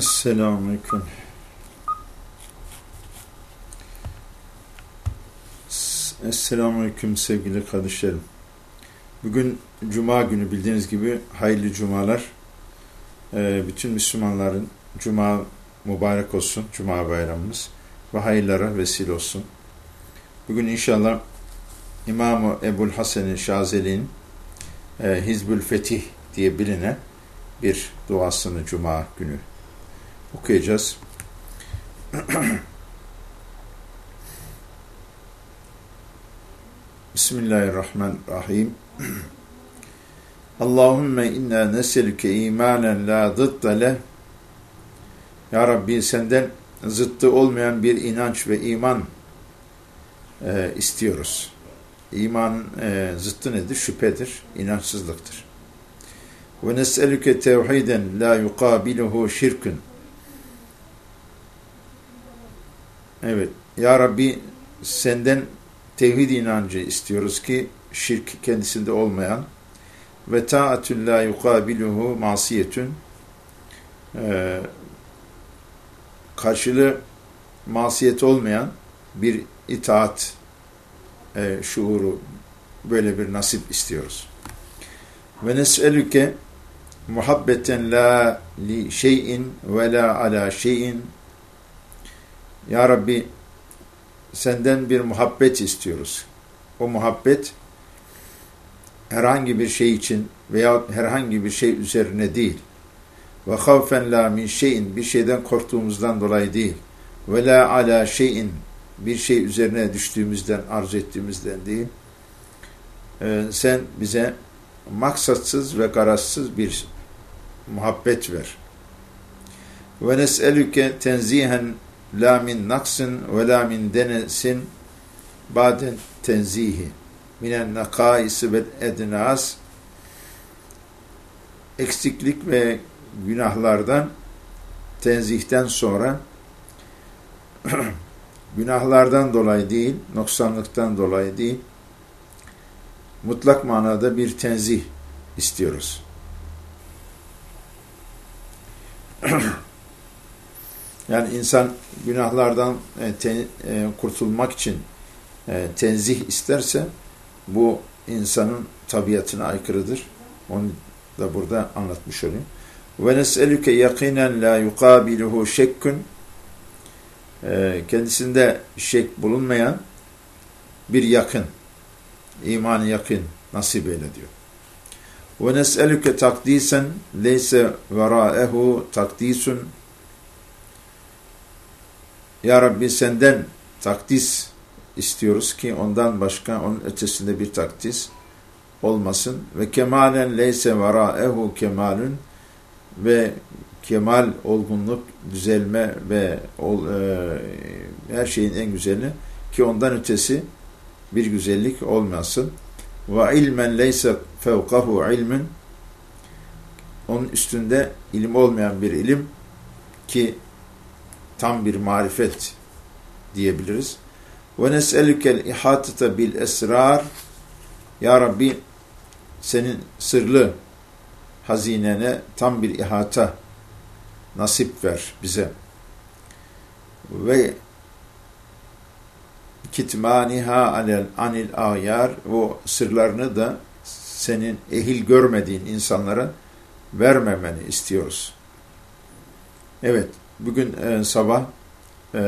Selamünaleyküm. Selamünaleyküm sevgili kardeşlerim. Bugün Cuma günü bildiğiniz gibi hayırlı Cumalar. Ee, bütün Müslümanların Cuma mübarek olsun, Cuma bayramımız ve hayırlara vesile olsun. Bugün inşallah İmam-ı Ebul Hasan-ı Şazeli'nin e, Hizbül Fetih diye bilinen bir duasını Cuma günü okuyacağız. Bismillahirrahmanirrahim. Allahümme inna neselüke imanen la zıdda leh. Ya Rabbi senden zıttı olmayan bir inanç ve iman e, istiyoruz. İmanın e, zıttı nedir? Şüphedir, inançsızlıktır. Ve nes'elüke tevhiden la yukabiluhu şirkün. Evet. Ya Rabbi senden tevhid inancı istiyoruz ki şirk kendisinde olmayan ve taatun la yukabiluhu masiyetün ee, karşılığı masiyet olmayan bir itaat e, şuuru böyle bir nasip istiyoruz. Ve nes'elüke muhabbeten la li şeyin ve la ala şeyin Ya Rabbi senden bir muhabbet istiyoruz. O muhabbet herhangi bir şey için veya herhangi bir şey üzerine değil. Ve havfen la min şeyin bir şeyden korktuğumuzdan dolayı değil. Ve la ala şeyin bir şey üzerine düştüğümüzden, arzu ettiğimizden değil. Ee, sen bize maksatsız ve garazsız bir muhabbet ver. Ve nes'elüke tenzihen la min naksin ve la min denesin. Baden tenzihi. Minen nakaisi ve ednas. Eksiklik ve günahlardan tenzihten sonra günahlardan dolayı değil, noksanlıktan dolayı değil, mutlak manada bir tenzih istiyoruz. yani insan günahlardan e, ten, e, kurtulmak için e, tenzih isterse bu insanın tabiatına aykırıdır. Onu da burada anlatmış olayım. Ve nes'elüke yakinen la yukabiluhu şekkün kendisinde şek bulunmayan bir yakın, imanı yakın nasip eyle diyor. Ve nes'elüke takdisen leyse verâehu takdisun Ya Rabbi senden takdis istiyoruz ki ondan başka onun ötesinde bir takdis olmasın. Ve kemalen leyse verâehu kemalün ve kemal, olgunluk, düzelme ve ol, e, her şeyin en güzeli ki ondan ötesi bir güzellik olmasın ve ilmen leyse fevkahu ilmin onun üstünde ilim olmayan bir ilim ki tam bir marifet diyebiliriz. Ve nes'elükel ihatete bil esrar Ya Rabbi senin sırlı hazinene tam bir ihata nasip ver bize. Ve kitmaniha anil, anil ayar o sırlarını da senin ehil görmediğin insanlara vermemeni istiyoruz. Evet, bugün e, sabah e,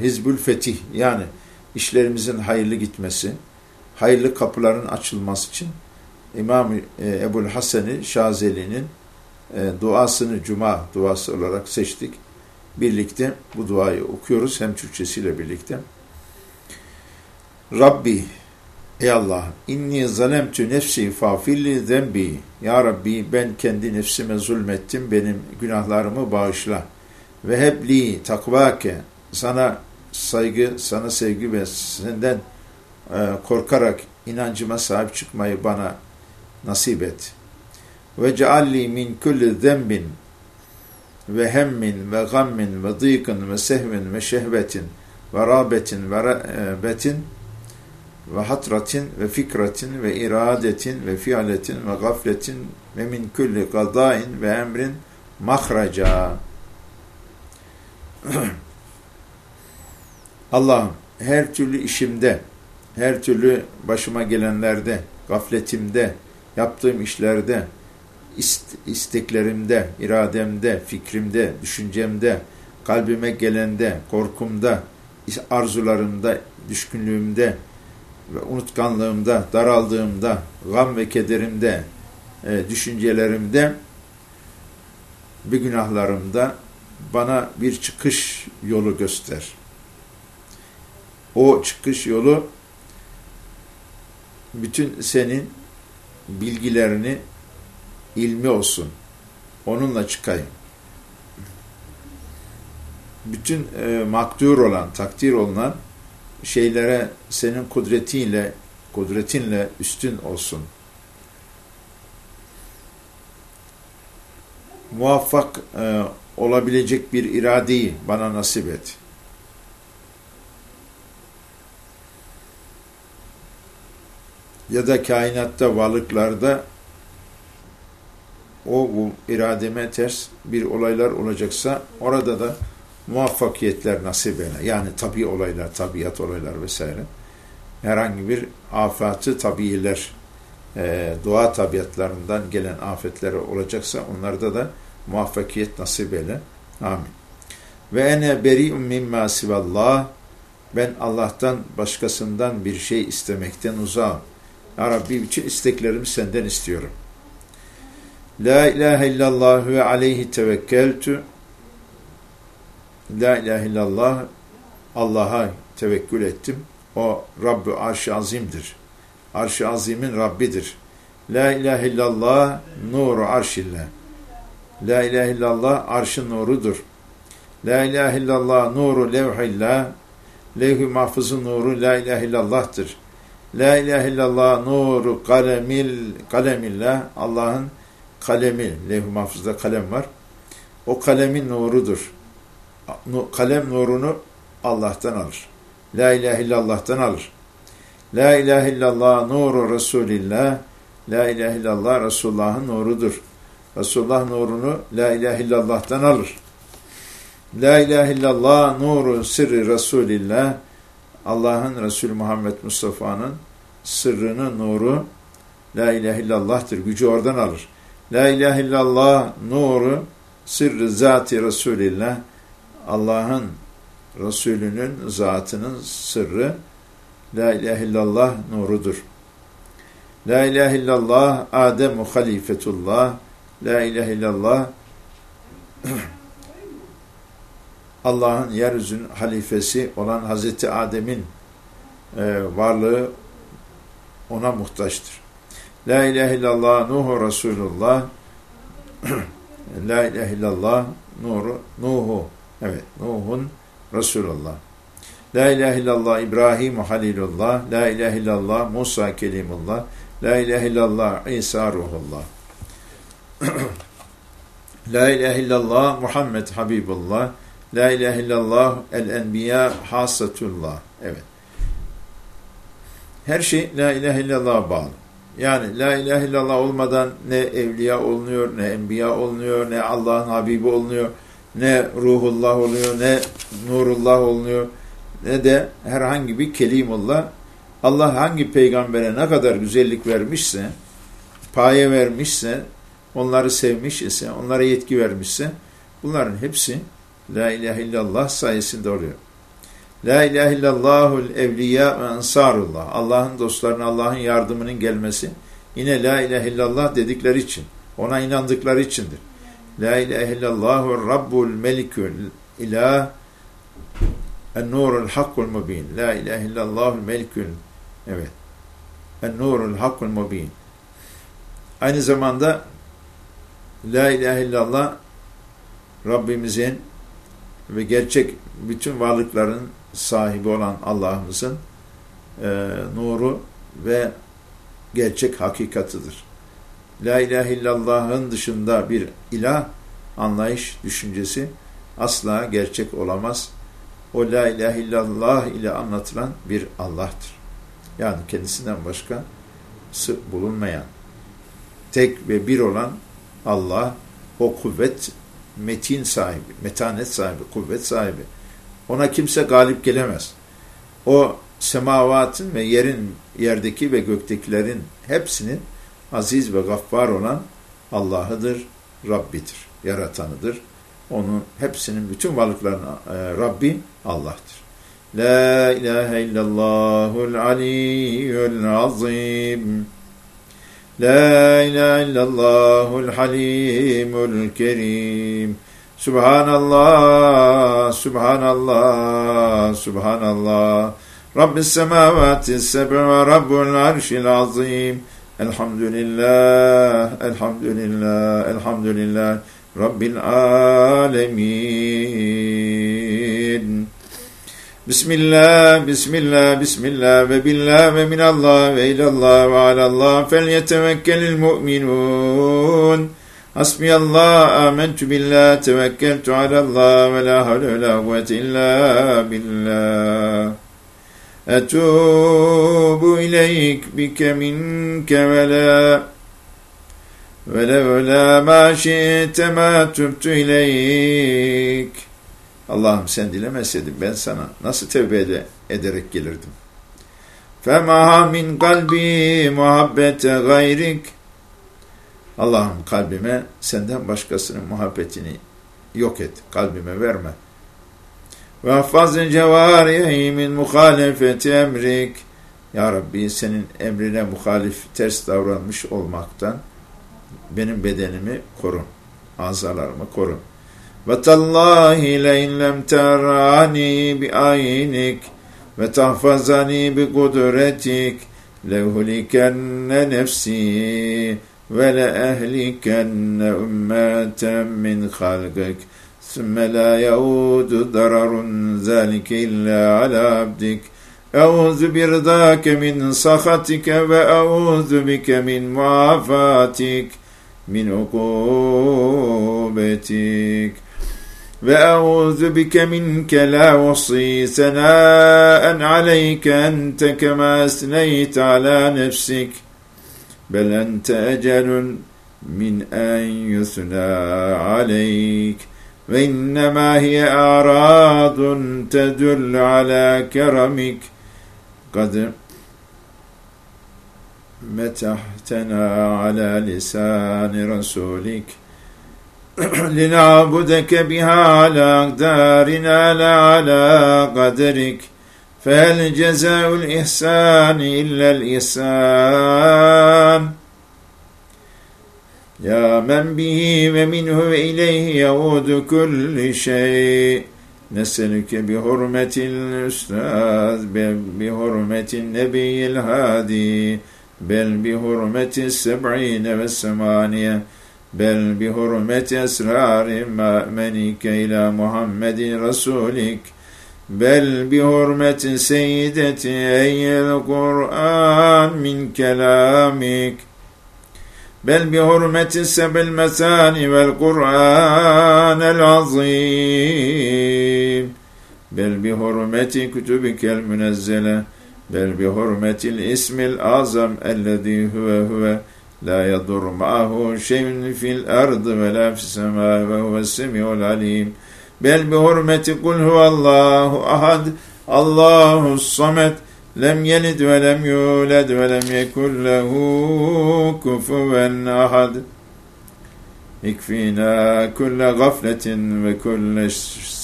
Hizbül Fetih yani işlerimizin hayırlı gitmesi, hayırlı kapıların açılması için İmam e, Ebul Hasan-ı Şazeli'nin e, duasını Cuma duası olarak seçtik. Birlikte bu duayı okuyoruz hem Türkçesiyle birlikte. Rabbi Ey Allah inni zalemtü nefsi fafilli zembi Ya Rabbi ben kendi nefsime zulmettim benim günahlarımı bağışla ve hebli takvake sana saygı sana sevgi ve senden e, korkarak inancıma sahip çıkmayı bana nasip et ve cealli min kulli zembin ve hemmin ve gammin ve dîkın ve sehvin ve şehvetin ve râbetin ve râbetin ve hatratin ve fikratin ve iradetin ve fialetin ve gafletin ve min kulli gadain ve emrin mahraca. Allah'ım her türlü işimde, her türlü başıma gelenlerde, gafletimde, yaptığım işlerde, isteklerimde, irademde, fikrimde, düşüncemde, kalbime gelende, korkumda, arzularımda, düşkünlüğümde ve unutkanlığımda, daraldığımda, gam ve kederimde, e, düşüncelerimde, bir günahlarımda bana bir çıkış yolu göster. O çıkış yolu bütün senin bilgilerini ilmi olsun. Onunla çıkayım. Bütün e, makdur olan, takdir olunan şeylere senin kudretiyle, kudretinle üstün olsun. Muvaffak e, olabilecek bir iradeyi bana nasip et. Ya da kainatta, varlıklarda o bu irademe ters bir olaylar olacaksa orada da muvaffakiyetler nasip eyle. Yani tabi olaylar, tabiat olaylar vesaire. Herhangi bir afatı tabiiler, e, doğa tabiatlarından gelen afetler olacaksa onlarda da muvaffakiyet nasip eyle. Amin. Ve ene beri'un mimma sivallah ben Allah'tan başkasından bir şey istemekten uzağım. Ya Rabbi bütün isteklerimi senden istiyorum. La ilahe illallah ve aleyhi tevekkeltü La ilahe illallah Allah'a tevekkül ettim. O Rabbü arş-ı azimdir. Arş-ı azimin Rabbidir. La ilahe illallah nuru arşillah. La ilahe illallah arşın nurudur. La ilahe illallah nuru levhillah. Levh-i mahfuzun nuru la ilahe illallah'tır. La ilahe illallah nuru kalemil kalemillah. Allah'ın kalemi, levh-i mahfuzda kalem var. O kalemin nurudur. Kalem nurunu Allah'tan alır. La ilahe illallah'tan alır. La ilahe illallah nuru Resulillah. La ilahe illallah Resulullah'ın nurudur. Resulullah nurunu La ilahe illallah'tan alır. La ilahe illallah nuru sırrı Resulillah. Allah'ın Resulü Muhammed Mustafa'nın sırrının nuru La ilahe illallah'tır. Gücü oradan alır. La ilahe illallah nuru sırrı zati Resulillah. Allah'ın Resulünün zatının sırrı La ilahe illallah nurudur. La ilahe illallah Adem halifetullah. La ilahe illallah. Allah'ın yeryüzünün halifesi olan Hazreti Adem'in e, varlığı ona muhtaçtır. La ilahe illallah Nuhu Resulullah. La ilahe illallah Nuru Nuhu. Evet Nuh'un Resulullah. La ilahe illallah İbrahim Halilullah. La ilahe illallah Musa Kelimullah. La ilahe illallah İsa Ruhullah La ilahe illallah Muhammed Habibullah La ilahe illallah El-Enbiya Hasatullah Evet. Her şey La ilahe illallah bağlı. Yani La ilahe illallah olmadan ne evliya olunuyor, ne enbiya olunuyor, ne Allah'ın Habibi olunuyor, ne ruhullah oluyor, ne nurullah olunuyor, ne de herhangi bir kelimullah. Allah hangi peygambere ne kadar güzellik vermişse, paye vermişse, onları sevmiş ise, onlara yetki vermişse, bunların hepsi La ilahe illallah sayesinde oluyor. La ilahe illallahul evliya ve ansarullah. Allah'ın dostlarına Allah'ın yardımının gelmesi yine la ilahe illallah dedikleri için, ona inandıkları içindir. La ilahe illallahur rabbul melikül ilah en-nurul hakkul mubin. La ilahe illallahul melikül evet. En-nurul hakkul mubin. Aynı zamanda La ilahe illallah Rabbimizin ve gerçek bütün varlıkların sahibi olan Allah'ımızın e, nuru ve gerçek hakikatıdır. La ilahe illallah'ın dışında bir ilah anlayış, düşüncesi asla gerçek olamaz. O la ilahe illallah ile anlatılan bir Allah'tır. Yani kendisinden başka bulunmayan, tek ve bir olan Allah, o kuvvet metin sahibi, metanet sahibi, kuvvet sahibi. Ona kimse galip gelemez. O semavatın ve yerin, yerdeki ve göktekilerin hepsinin aziz ve gaffar olan Allah'ıdır, Rabbidir, yaratanıdır. Onun hepsinin bütün varlıklarının e, Rabbi Allah'tır. La ilahe illallahul aliyyul azim. La ilahe illallahul halimul kerim. Subhanallah, Subhanallah, Subhanallah. Rabbis semavati seb'i ve Rabbul arşil azim. Elhamdülillah, elhamdülillah, elhamdülillah. Rabbil alemin. Bismillah, Bismillah, Bismillah ve billah ve minallah ve ilallah ve alallah fel yetevekkelil mu'minun. Hasbiyallah, amentü billah, tevekkeltu alallah ve la havle ve la kuvvete illa billah. Etubu ileyk bike minke ve la levla ma şi'te ma tübtü ileyk. Allah'ım sen dilemeseydin ben sana nasıl tevbe ederek gelirdim. Fema min kalbi muhabbete gayrik. Allah'ım kalbime senden başkasının muhabbetini yok et, kalbime verme. Ve hafazın cevarihi min muhalefeti emrik. Ya Rabbi senin emrine muhalif ters davranmış olmaktan benim bedenimi korun, azalarımı korun. وتالله لئن لم تراني بعينك وتحفظني بقدرتك لأهلكن نفسي ولأهلكن أمة من خلقك ثم لا يعود ضرر ذلك إلا على عبدك أعوذ برضاك من سخطك وأعوذ بك من معافاتك من عقوبتك وأعوذ بك منك لا وصي ثناء عليك أنت كما أثنيت على نفسك بل أنت أجل من أن يثنى عليك. وإنما هي أعراض تدل على كرمك. قد متحتنا على لسان رسولك. لنعبدك بها على أقدارنا لا على قدرك فهل جزاء الإحسان إلا الإحسان. يا من به ومنه وإليه يعود كل شيء. نسألك بحرمة الأستاذ بحرمة النبي الهادي بل بحرمة السبعين والثمانية. بل بحرمة أسرار مأمنك إلى محمد رسولك. بل بحرمة سيدة أي القرآن من كلامك. بل بحرمة السبع المثاني والقرآن العظيم. بل بحرمة كتبك المنزلة. بل بحرمة الاسم الأعظم الذي هو هو لا يضر معه شيء في الأرض ولا في السماء وهو السميع العليم. بل بحرمة قل هو الله أحد الله الصمد. لم يلد ولم يولد ولم يكن له كفوا أحد. اكفينا كل غفلة وكل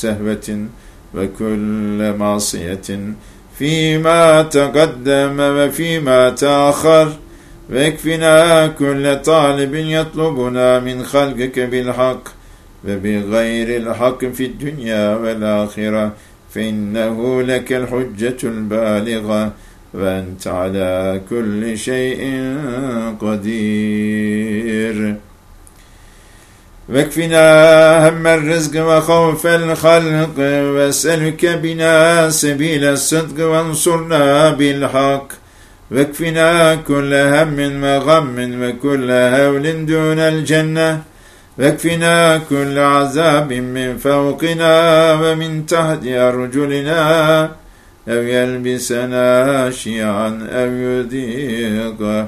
سهوة وكل معصية فيما تقدم وفيما تأخر. واكفنا كل طالب يطلبنا من خلقك بالحق وبغير الحق في الدنيا والآخرة. فإنه لك الحجة البالغة وأنت على كل شيء قدير. واكفنا هم الرزق وخوف الخلق واسألك بنا سبيل الصدق وانصرنا بالحق. واكفنا كل هم وغم وكل هول دون الجنة. واكفنا كل عذاب من فوقنا ومن تحت أرجلنا. أو يلبسنا شيعا أو يذيق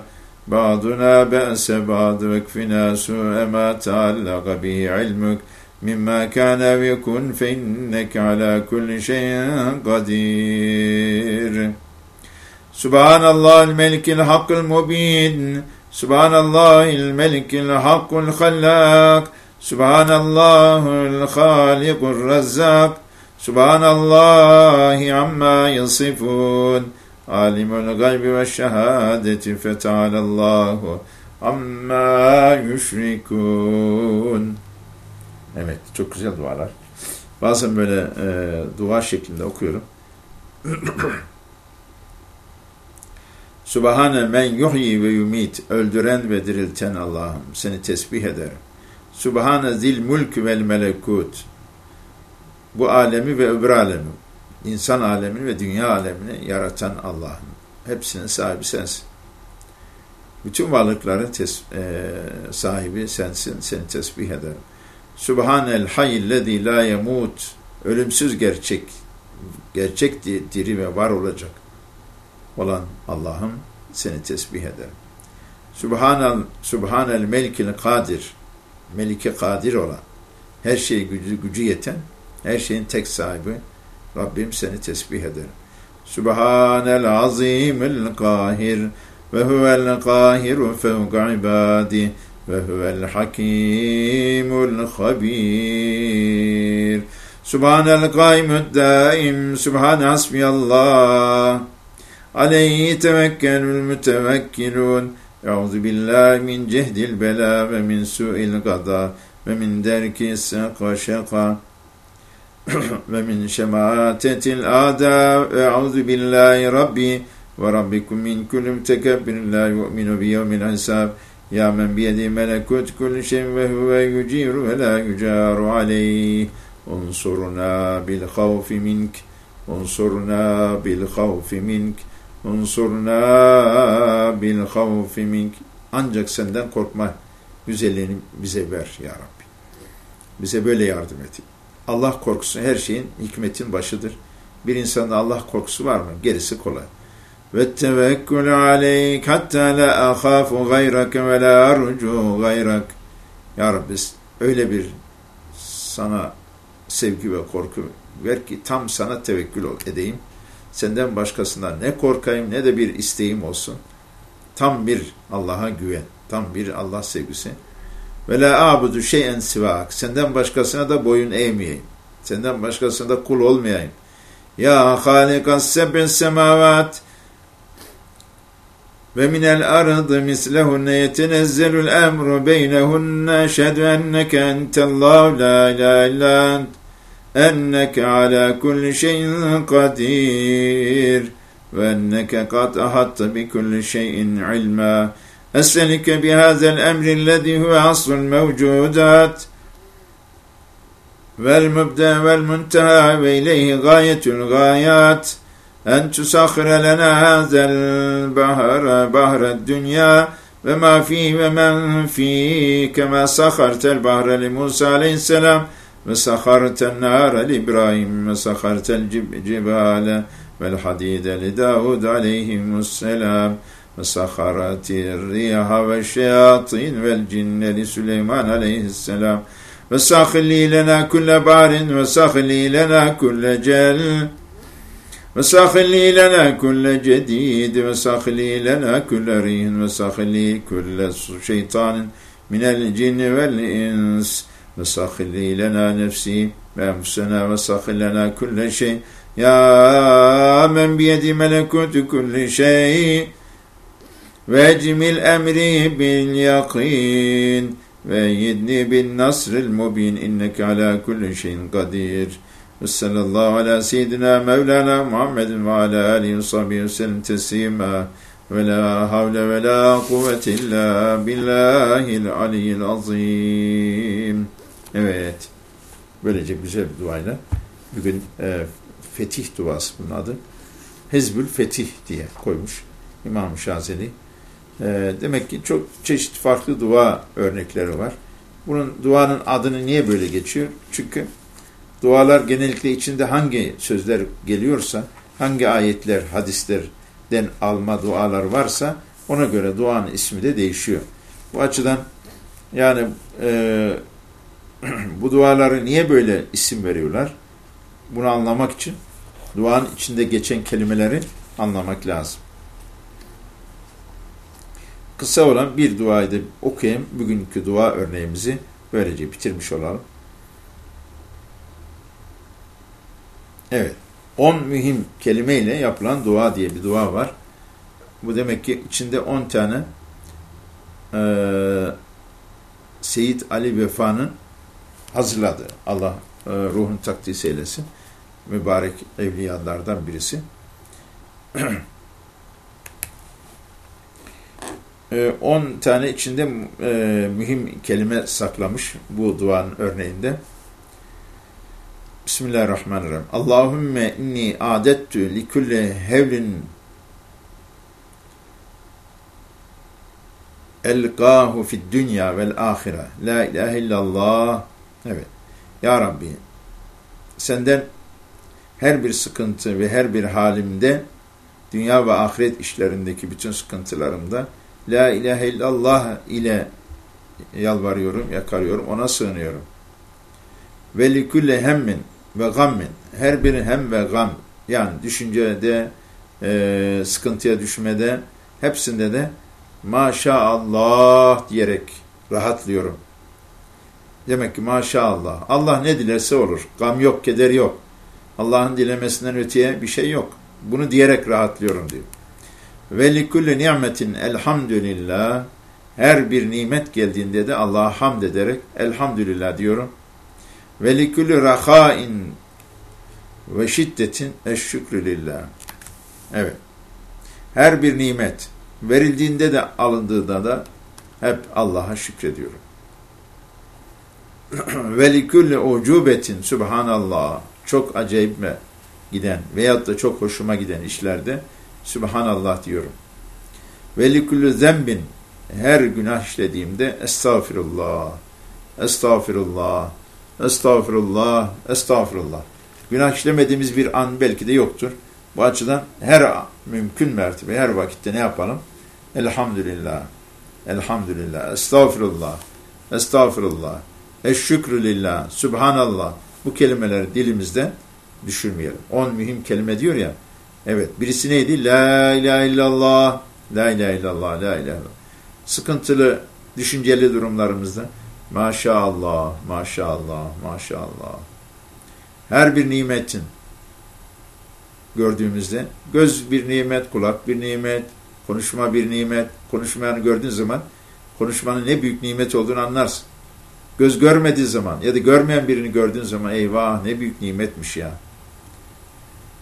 بعضنا بأس بعض. واكفنا سوء ما تعلق به علمك مما كان يكون فإنك على كل شيء قدير. Subhanallahil melikil hakkıl mubin. Subhanallahil melikil hakkul hallak. Subhanallahul halikur razzak. Subhanallahi amma yasifun. Alimul gaybi ve şehadeti fetealallahu amma yüşrikun. Evet çok güzel dualar. Bazen böyle e, dua şeklinde okuyorum. Subhane men yuhyi ve yumit, öldüren ve dirilten Allah'ım, seni tesbih ederim. Subhane zil mulk vel melekut, bu alemi ve öbür alemi, insan alemini ve dünya alemini yaratan Allah'ım. Hepsinin sahibi sensin. Bütün varlıkların tes, e, sahibi sensin, seni tesbih ederim. Subhanel hayyillezî la yemut, ölümsüz gerçek, gerçek diri ve var olacak olan Allah'ım seni tesbih ederim. Subhanel, Subhanel melikil kadir, melike kadir olan, her şeyi gücü, gücü yeten, her şeyin tek sahibi Rabbim seni tesbih ederim. Subhanel azimil kahir, ve huvel kahiru fevka ibadi ve huvel hakimul habir. Subhanel kaimüd daim, Subhane hasbiyallah. عليه يتوكل المتوكلون. أعوذ بالله من جهد البلاء ومن سوء القضاء ومن درك السق وشقى ومن شماتة الأعداء. أعوذ بالله ربي وربكم من كل متكبر لا يؤمن بيوم الحساب. يا من بيده ملكوت كل شيء وهو يجير ولا يجار عليه. انصرنا بالخوف منك انصرنا بالخوف منك. Unsurna bil havfi mink. Ancak senden korkma güzelliğini bize ver ya Rabbi. Bize böyle yardım et. Allah korkusu her şeyin hikmetin başıdır. Bir insanda Allah korkusu var mı? Gerisi kolay. Ve tevekkül aleyk hatta la ahafu gayrak ve la arcu gayrak. Ya Rabbi öyle bir sana sevgi ve korku ver ki tam sana tevekkül edeyim. Senden başkasından ne korkayım ne de bir isteğim olsun. Tam bir Allah'a güven. Tam bir Allah sevgisi. Ve la abudu şeyen sivak. Senden başkasına da boyun eğmeyeyim. Senden başkasına da kul olmayayım. Ya halikas seb'in semavat ve minel ardı mislehunne yetenezzelul emru beynehunne eşhedü enneke entellahu la ilahe illa ent أنك على كل شيء قدير وأنك قد أحط بكل شيء علما. أسألك بهذا الأمر الذي هو أصل الموجودات. والمبدأ والمنتهى وإليه غاية الغايات. أن تسخر لنا هذا البحر بحر الدنيا وما فيه ومن فيه كما سخرت البحر لموسى عليه السلام. وسخرت النار لإبراهيم وسخرت الجبال والحديد لداود عليهم السلام. وسخرت الريح والشياطين والجن لسليمان عليه السلام. وسخلي لنا كل بار وسخلي لنا كل جل. وسخلي لنا كل جديد وسخلي لنا كل ريح وسخلي كل شيطان من الجن والإنس. وسخلي لنا نفسي وأنفسنا وسخل لنا كل شيء يا من بيد ملكوت كل شيء واجمل أمري باليقين وأيدني بالنصر المبين إنك على كل شيء قدير ve sallallahu ala seyyidina Mevlana Muhammedin ve ala alihi ve sahbihi ve sellem teslima ve la havle ve la Evet. Böylece güzel bir duayla bugün e, fetih duası bunun adı. Hezbül Fetih diye koymuş İmam Şazeli. E, demek ki çok çeşit farklı dua örnekleri var. Bunun duanın adını niye böyle geçiyor? Çünkü dualar genellikle içinde hangi sözler geliyorsa, hangi ayetler, hadislerden alma dualar varsa ona göre duanın ismi de değişiyor. Bu açıdan yani e, bu duaları niye böyle isim veriyorlar? Bunu anlamak için duanın içinde geçen kelimeleri anlamak lazım. Kısa olan bir duayı da okuyayım. Bugünkü dua örneğimizi böylece bitirmiş olalım. Evet. 10 mühim kelimeyle yapılan dua diye bir dua var. Bu demek ki içinde 10 tane e, Seyit Ali Vefa'nın hazırladı. Allah e, ruhunu takdis eylesin. Mübarek evliyalardan birisi. 10 e, tane içinde e, mühim kelime saklamış bu duanın örneğinde. Bismillahirrahmanirrahim. Allahümme inni adettü li kulli hevlin elqahu fid dünya vel ahire. La ilahe illallah. Evet. Ya Rabbi senden her bir sıkıntı ve her bir halimde dünya ve ahiret işlerindeki bütün sıkıntılarımda La ilahe illallah ile yalvarıyorum, yakarıyorum, ona sığınıyorum. Ve likülle hemmin ve gammin. Her biri hem ve gam. Yani düşüncede, e, sıkıntıya düşmede, hepsinde de maşallah diyerek rahatlıyorum. Demek ki maşallah. Allah ne dilerse olur. Gam yok, keder yok. Allah'ın dilemesinden öteye bir şey yok. Bunu diyerek rahatlıyorum diyor. Ve likulli nimetin elhamdülillah. Her bir nimet geldiğinde de Allah'a hamd ederek elhamdülillah diyorum. Ve likulli rahain ve şiddetin eşşükrü lillah. Evet. Her bir nimet verildiğinde de alındığında da hep Allah'a şükrediyorum. ve likulli ucubetin subhanallah. Çok acayipme giden veyahut da çok hoşuma giden işlerde Subhanallah diyorum. Ve zembin her günah işlediğimde estağfirullah, estağfirullah, estağfirullah, estağfirullah. Günah işlemediğimiz bir an belki de yoktur. Bu açıdan her mümkün mertebe, her vakitte ne yapalım? Elhamdülillah, elhamdülillah, estağfirullah, estağfirullah, eşşükrü lillah, subhanallah. Bu kelimeleri dilimizde düşürmeyelim. On mühim kelime diyor ya, Evet. Birisi neydi? La ilahe illallah. La ilahe illallah. La ilahe illallah. Sıkıntılı, düşünceli durumlarımızda maşallah, maşallah, maşallah. Her bir nimetin gördüğümüzde göz bir nimet, kulak bir nimet, konuşma bir nimet. Konuşmayanı gördüğün zaman konuşmanın ne büyük nimet olduğunu anlarsın. Göz görmediği zaman ya da görmeyen birini gördüğün zaman eyvah ne büyük nimetmiş ya.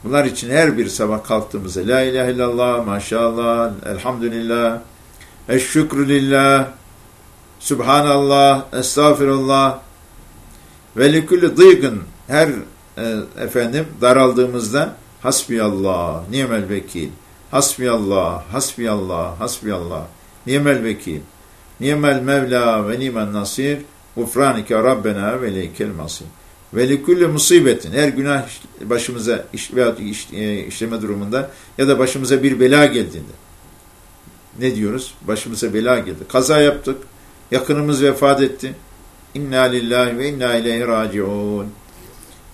Bunlar için her bir sabah kalktığımızda La ilahe illallah, maşallah, elhamdülillah, eşşükrü lillah, subhanallah, estağfirullah ve likülü dıygın her e, efendim daraldığımızda hasbiyallah, nimel vekil, hasbiyallah, hasbiyallah, hasbiyallah, nimel vekil, nimel mevla ve nimel nasir, ufranike rabbena ve leykel masir. Ve likulli musibetin her günah başımıza iş, veya iş, e, işleme durumunda ya da başımıza bir bela geldiğinde ne diyoruz? Başımıza bela geldi. Kaza yaptık. Yakınımız vefat etti. İnna lillahi ve inna ileyhi raciun.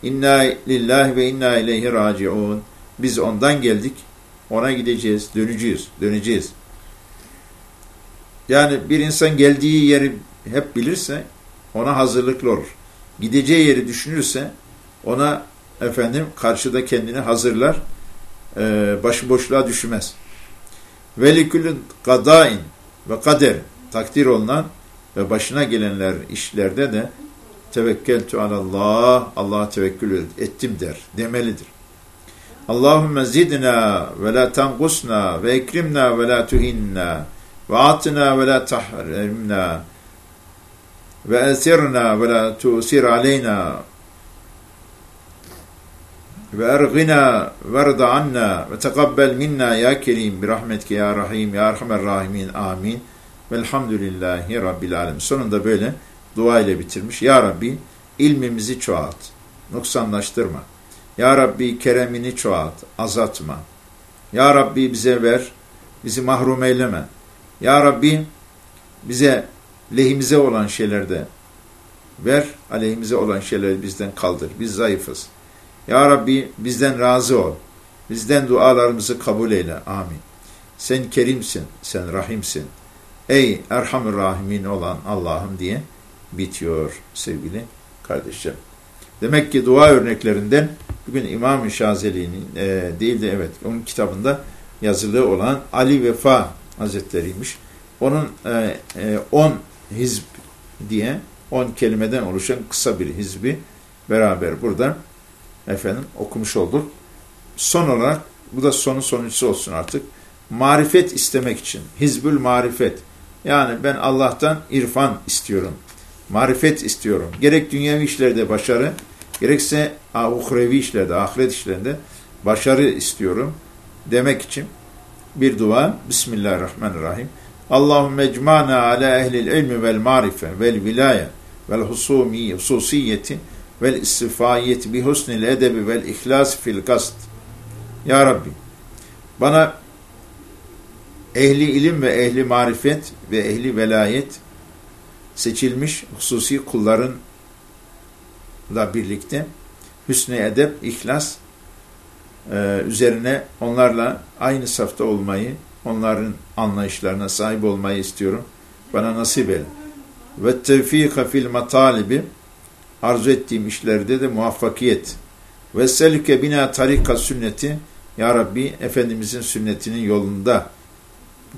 İnna lillahi ve inna ileyhi raciun. Biz ondan geldik. Ona gideceğiz. Döneceğiz. Döneceğiz. Yani bir insan geldiği yeri hep bilirse ona hazırlıklı olur gideceği yeri düşünürse ona efendim karşıda kendini hazırlar, e, başıboşluğa düşmez. Velikülün kadain ve kader takdir olunan ve başına gelenler işlerde de tevekkeltu alallah, Allah'a tevekkül ettim der, demelidir. Allahümme zidna ve la tanqusna ve ekrimna ve la tuhinna ve atina ve la tahrimna ve esirna ve la tu'sir aleyna ve ergina ve rıda anna ve tekabbel minna ya kerim bi rahmetke ya rahim ya erhamer rahimin amin velhamdülillahi rabbil alem. Sonunda böyle dua ile bitirmiş. Ya Rabbi ilmimizi çoğalt, noksanlaştırma. Ya Rabbi keremini çoğalt, azatma. Ya Rabbi bize ver, bizi mahrum eyleme. Ya Rabbi bize lehimize olan şeylerde ver, aleyhimize olan şeyleri bizden kaldır. Biz zayıfız. Ya Rabbi bizden razı ol. Bizden dualarımızı kabul eyle. Amin. Sen kerimsin, sen rahimsin. Ey Erhamur Rahimin olan Allah'ım diye bitiyor sevgili kardeşim. Demek ki dua örneklerinden bugün İmam-ı Şazeli'nin e, değil de evet onun kitabında yazılı olan Ali Vefa Hazretleri'ymiş. Onun 10 e, e, hizb diye 10 kelimeden oluşan kısa bir hizbi beraber burada efendim okumuş olduk. Son olarak bu da sonun sonuncusu olsun artık. Marifet istemek için. Hizbül marifet. Yani ben Allah'tan irfan istiyorum. Marifet istiyorum. Gerek dünyevi işlerde başarı, gerekse uhrevi işlerde, ahiret işlerinde başarı istiyorum demek için bir dua. Bismillahirrahmanirrahim. Allahümme ecmana ala ehlil ilmi vel marife vel vilaya vel husumi hususiyeti vel istifayeti bi husnil edebi vel ihlas fil kast. Ya Rabbi bana ehli ilim ve ehli marifet ve ehli velayet seçilmiş hususi kullarınla birlikte hüsnü edep, ihlas e, üzerine onlarla aynı safta olmayı, onların anlayışlarına sahip olmayı istiyorum. Bana nasip edin. Ve tevfika fil matalibi arzu ettiğim işlerde de muvaffakiyet. Ve selike bina tarika sünneti Ya Rabbi Efendimizin sünnetinin yolunda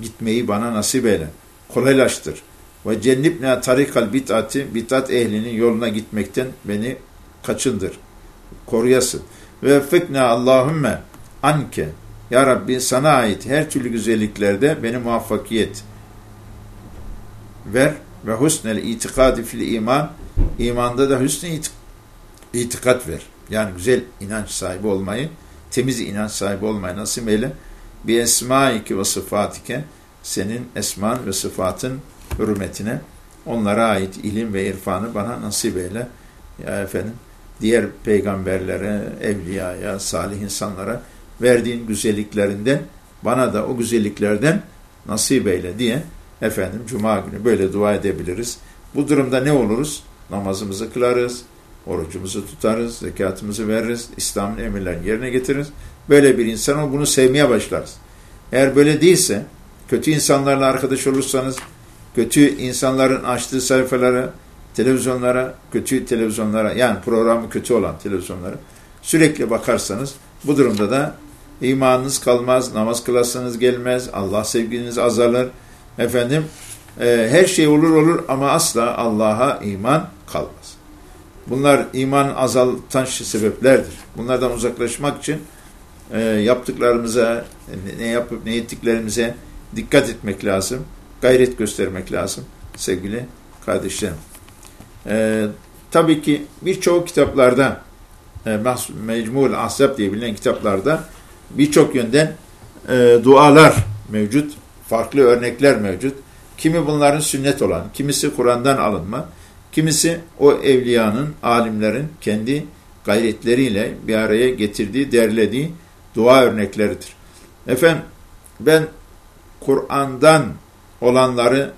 gitmeyi bana nasip eyle. Kolaylaştır. Ve cennibna tarikal bit'ati bitat ehlinin yoluna gitmekten beni kaçındır. Koruyasın. Ve fıkna Allahümme anke Ya Rabbi sana ait her türlü güzelliklerde beni muvaffakiyet ver ve husnel itikadi fil iman imanda da hüsnü it itikat ver. Yani güzel inanç sahibi olmayı, temiz inanç sahibi olmayı nasip eyle. Bir esmaiki ve sıfatike senin esman ve sıfatın hürmetine onlara ait ilim ve irfanı bana nasip eyle. Ya efendim diğer peygamberlere, evliyaya, salih insanlara verdiğin güzelliklerinden bana da o güzelliklerden nasip eyle diye efendim cuma günü böyle dua edebiliriz. Bu durumda ne oluruz? Namazımızı kılarız, orucumuzu tutarız, zekatımızı veririz, İslam'ın emirlerini yerine getiririz. Böyle bir insan o bunu sevmeye başlarız. Eğer böyle değilse, kötü insanlarla arkadaş olursanız, kötü insanların açtığı sayfalara, televizyonlara, kötü televizyonlara, yani programı kötü olan televizyonlara sürekli bakarsanız, bu durumda da imanınız kalmaz, namaz kılarsanız gelmez, Allah sevginiz azalır, efendim, e, her şey olur olur ama asla Allah'a iman kalmaz. Bunlar iman azaltan sebeplerdir. Bunlardan uzaklaşmak için e, yaptıklarımıza, ne yapıp ne ettiklerimize dikkat etmek lazım. Gayret göstermek lazım sevgili kardeşlerim. E, tabii ki birçok kitaplarda e, Mecmul Ahzab diye bilinen kitaplarda birçok yönden e, dualar mevcut. Farklı örnekler mevcut. Kimi bunların sünnet olan, kimisi Kur'an'dan alınma, kimisi o evliyanın, alimlerin kendi gayretleriyle bir araya getirdiği, derlediği dua örnekleridir. Efendim ben Kur'an'dan olanları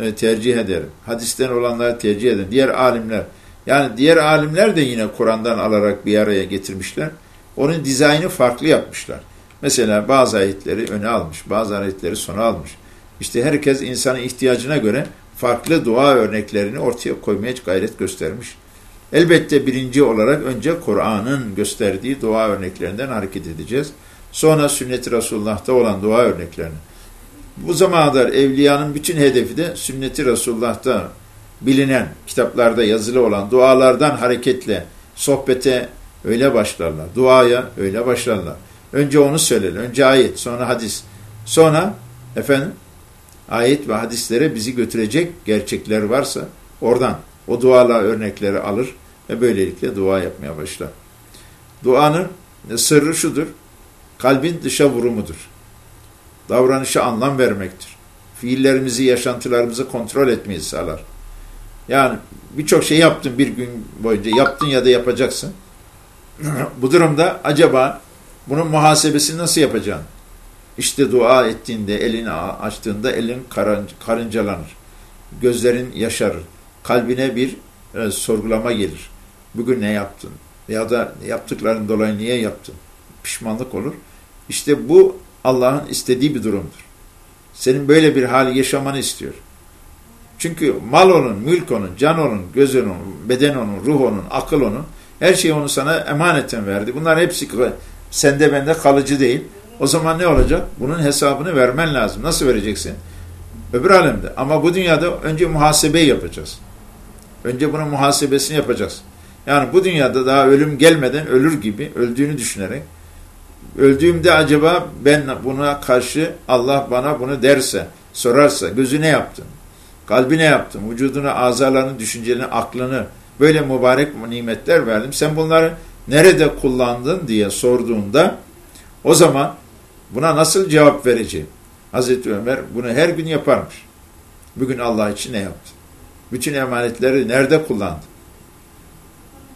e, tercih ederim. Hadisten olanları tercih ederim. Diğer alimler, yani diğer alimler de yine Kur'an'dan alarak bir araya getirmişler. Onun dizaynı farklı yapmışlar. Mesela bazı ayetleri öne almış, bazı ayetleri sona almış. İşte herkes insanın ihtiyacına göre farklı dua örneklerini ortaya koymaya gayret göstermiş. Elbette birinci olarak önce Kur'an'ın gösterdiği dua örneklerinden hareket edeceğiz. Sonra sünnet-i Resulullah'ta olan dua örneklerini. Bu zamana evliyanın bütün hedefi de sünnet-i Resulullah'ta bilinen, kitaplarda yazılı olan dualardan hareketle sohbete öyle başlarlar. Duaya öyle başlarlar. Önce onu söylerler. Önce ayet, sonra hadis. Sonra efendim ayet ve hadislere bizi götürecek gerçekler varsa oradan o duala örnekleri alır ve böylelikle dua yapmaya başlar. Duanın sırrı şudur. Kalbin dışa vurumudur. Davranışa anlam vermektir. Fiillerimizi, yaşantılarımızı kontrol etmeyi sağlar. Yani birçok şey yaptın bir gün boyunca. Yaptın ya da yapacaksın. Bu durumda acaba bunun muhasebesini nasıl yapacaksın? İşte dua ettiğinde, elini açtığında elin karıncalanır. Gözlerin yaşarır. Kalbine bir e, sorgulama gelir. Bugün ne yaptın? Ya da yaptıkların dolayı niye yaptın? Pişmanlık olur. İşte bu Allah'ın istediği bir durumdur. Senin böyle bir hali yaşamanı istiyor. Çünkü mal onun, mülk onun, can onun, göz onun, beden onun, ruh onun, akıl onun. Her şeyi onu sana emaneten verdi. Bunlar hepsi sende bende kalıcı değil. O zaman ne olacak? Bunun hesabını vermen lazım. Nasıl vereceksin? Öbür alemde. Ama bu dünyada önce muhasebeyi yapacağız. Önce bunun muhasebesini yapacağız. Yani bu dünyada daha ölüm gelmeden ölür gibi öldüğünü düşünerek öldüğümde acaba ben buna karşı Allah bana bunu derse, sorarsa gözü ne yaptın? Kalbi ne yaptın? Vücuduna, azalarını, düşüncelerini, aklını böyle mübarek nimetler verdim. Sen bunları nerede kullandın diye sorduğunda o zaman buna nasıl cevap vereceğim? Hazreti Ömer bunu her gün yaparmış. Bugün Allah için ne yaptı? Bütün emanetleri nerede kullandı?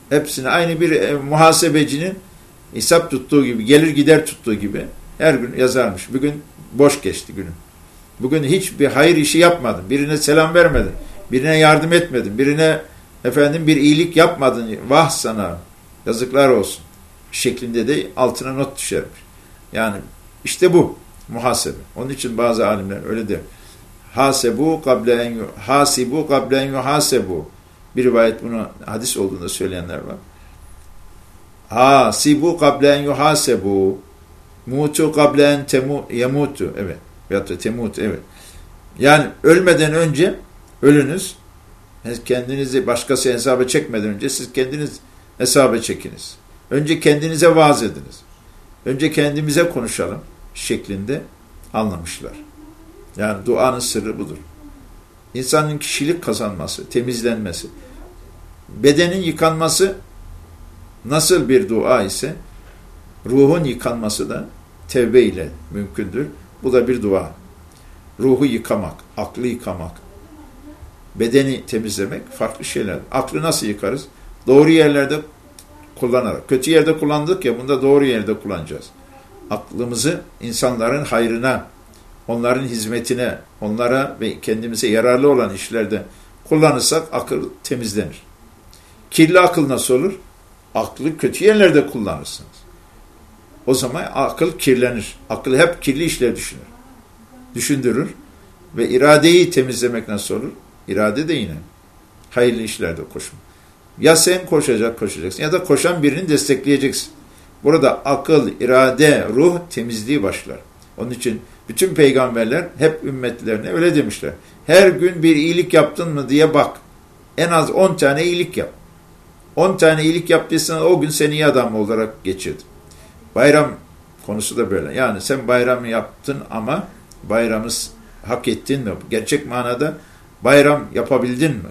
Hepsini aynı bir e, muhasebecinin hesap tuttuğu gibi, gelir gider tuttuğu gibi her gün yazarmış. Bugün boş geçti günüm. Bugün hiçbir hayır işi yapmadın. Birine selam vermedin. Birine yardım etmedin. Birine efendim bir iyilik yapmadın. Vah sana. Yazıklar olsun. Şeklinde de altına not düşermiş. Yani işte bu muhasebe. Onun için bazı alimler öyle der. Hasebu kable en hasibu kable en yuhasebu. Bir rivayet bunu hadis olduğunda söyleyenler var. Hasibu kable en yuhasebu. Mutu kable en temu yemutu. Evet. Veyahut da temut. Evet. Yani ölmeden önce ölünüz. Kendinizi başkası hesaba çekmeden önce siz kendiniz hesaba çekiniz. Önce kendinize vaaz ediniz. Önce kendimize konuşalım şeklinde anlamışlar. Yani duanın sırrı budur. İnsanın kişilik kazanması, temizlenmesi, bedenin yıkanması nasıl bir dua ise ruhun yıkanması da tevbe ile mümkündür. Bu da bir dua. Ruhu yıkamak, aklı yıkamak, bedeni temizlemek farklı şeyler. Aklı nasıl yıkarız? Doğru yerlerde kullanarak. Kötü yerde kullandık ya, bunda doğru yerde kullanacağız. Aklımızı insanların hayrına, onların hizmetine, onlara ve kendimize yararlı olan işlerde kullanırsak akıl temizlenir. Kirli akıl nasıl olur? Aklı kötü yerlerde kullanırsınız. O zaman akıl kirlenir. Akıl hep kirli işler düşünür. Düşündürür. Ve iradeyi temizlemek nasıl olur? İrade de yine hayırlı işlerde koşma. Ya sen koşacak koşacaksın ya da koşan birini destekleyeceksin. Burada akıl, irade, ruh temizliği başlar. Onun için bütün peygamberler hep ümmetlerine öyle demişler. Her gün bir iyilik yaptın mı diye bak. En az 10 tane iyilik yap. 10 tane iyilik yaptıysan o gün seni iyi adam olarak geçirdi. Bayram konusu da böyle. Yani sen bayramı yaptın ama bayramı hak ettin mi? Gerçek manada bayram yapabildin mi?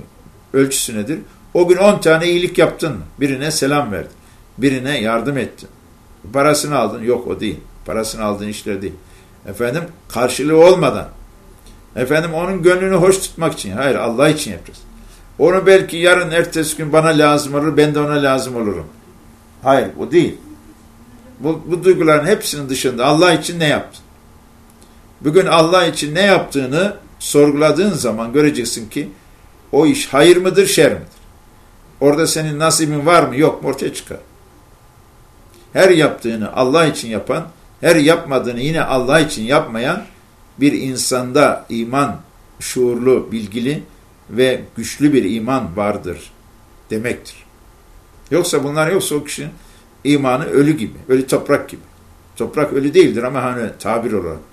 Ölçüsü nedir? O gün 10 tane iyilik yaptın mı? Birine selam verdin. Birine yardım ettin. Parasını aldın. Yok o değil. Parasını aldığın işler değil. Efendim karşılığı olmadan. Efendim onun gönlünü hoş tutmak için. Hayır Allah için yapacağız. Onu belki yarın ertesi gün bana lazım olur. Ben de ona lazım olurum. Hayır o değil. Bu, bu duyguların hepsinin dışında Allah için ne yaptın? Bugün Allah için ne yaptığını sorguladığın zaman göreceksin ki o iş hayır mıdır, şer midir? Orada senin nasibin var mı, yok mu ortaya çıkar. Her yaptığını Allah için yapan, her yapmadığını yine Allah için yapmayan bir insanda iman, şuurlu, bilgili ve güçlü bir iman vardır demektir. Yoksa bunlar yoksa o kişinin imanı ölü gibi, ölü toprak gibi. Toprak ölü değildir ama hani tabir olarak.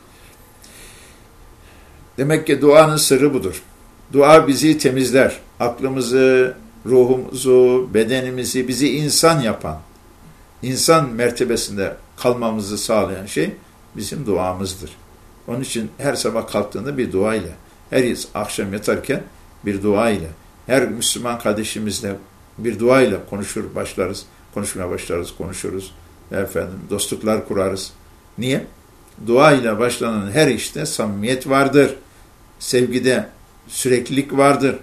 Demek ki duanın sırrı budur. Dua bizi temizler. Aklımızı, ruhumuzu, bedenimizi, bizi insan yapan, insan mertebesinde kalmamızı sağlayan şey bizim duamızdır. Onun için her sabah kalktığında bir dua ile, her akşam yatarken bir dua ile, her Müslüman kardeşimizle bir dua ile konuşur başlarız, konuşmaya başlarız, konuşuruz. Efendim, dostluklar kurarız. Niye? Dua ile başlanan her işte samimiyet vardır. Sevgide süreklilik vardır.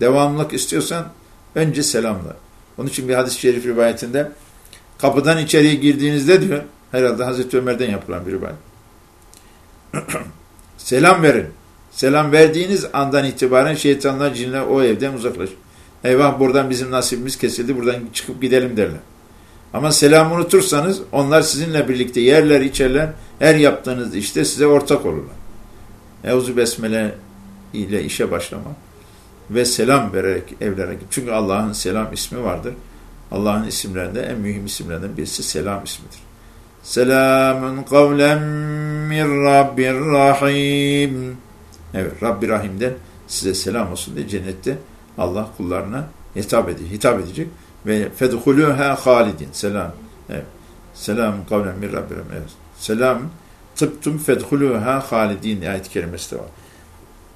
Devamlılık istiyorsan önce selamla. Onun için bir hadis-i şerif rivayetinde kapıdan içeriye girdiğinizde diyor, herhalde Hazreti Ömer'den yapılan bir rivayet. Selam verin. Selam verdiğiniz andan itibaren şeytanlar, cinler o evden uzaklaş. eyvah buradan bizim nasibimiz kesildi, buradan çıkıp gidelim derler. Ama selamı unutursanız onlar sizinle birlikte yerler, içerler, her yaptığınız işte size ortak olurlar. Euzu Besmele ile işe başlamak ve selam vererek evlere git. Çünkü Allah'ın selam ismi vardır. Allah'ın isimlerinde en mühim isimlerden birisi selam ismidir. Selamun kavlen min Rabbir Rahim. Evet, Rabbi Rahim'den size selam olsun diye cennette Allah kullarına hitap edecek. Hitap edecek ve fedhuluha halidin. Selam. Evet. Selamun kavlen min Rabbir Rahim. Evet. Selam tıptum fedhuluha halidin ayet-i kerimesi de var.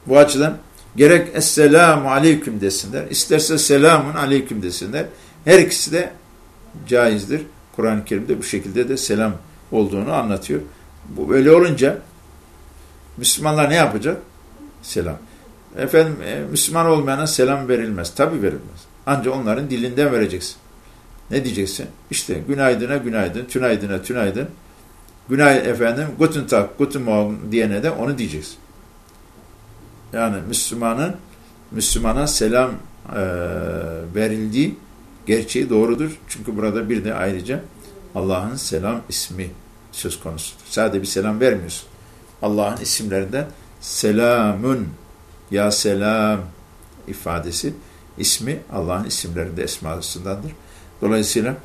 Bu açıdan gerek esselamu aleyküm desinler, isterse selamun aleyküm desinler. Her ikisi de caizdir. Kur'an-ı Kerim'de bu şekilde de selam olduğunu anlatıyor. Bu böyle olunca Müslümanlar ne yapacak? Selam. Efendim e, Müslüman olmayana selam verilmez. Tabi verilmez. Ancak onların dilinden vereceksin. Ne diyeceksin? İşte günaydına günaydın, tünaydına tünaydın. Günay efendim, guten tag, guten morgen diyene de onu diyeceksin. Yani Müslümanın Müslümana selam e, verildiği gerçeği doğrudur. Çünkü burada bir de ayrıca Allah'ın selam ismi söz konusudur. Sadece bir selam vermiyorsun. Allah'ın isimlerinden selamun ya selam ifadesi ismi Allah'ın isimlerinde esmasındandır. Dolayısıyla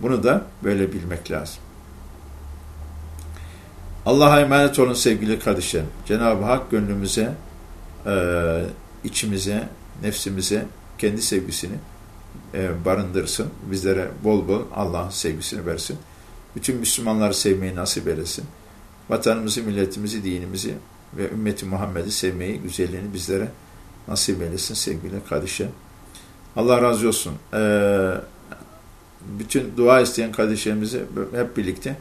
bunu da böyle bilmek lazım. Allah'a emanet olun sevgili kardeşlerim. Cenab-ı Hak gönlümüze, e, içimize, nefsimize kendi sevgisini e, barındırsın. Bizlere bol bol Allah'ın sevgisini versin. Bütün Müslümanları sevmeyi nasip eylesin. Vatanımızı, milletimizi, dinimizi ve ümmeti Muhammed'i sevmeyi, güzelliğini bizlere nasip eylesin sevgili kardeşlerim. Allah razı olsun. Ee, bütün dua isteyen kardeşlerimizi hep birlikte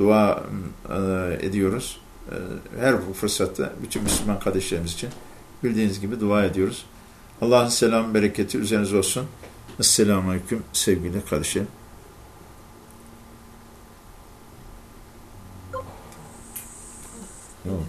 dua e, ediyoruz. E, her fırsatta bütün Müslüman kardeşlerimiz için bildiğiniz gibi dua ediyoruz. Allah'ın selam bereketi üzerinize olsun. Esselamu Aleyküm sevgili kardeşlerim. Ne oldu?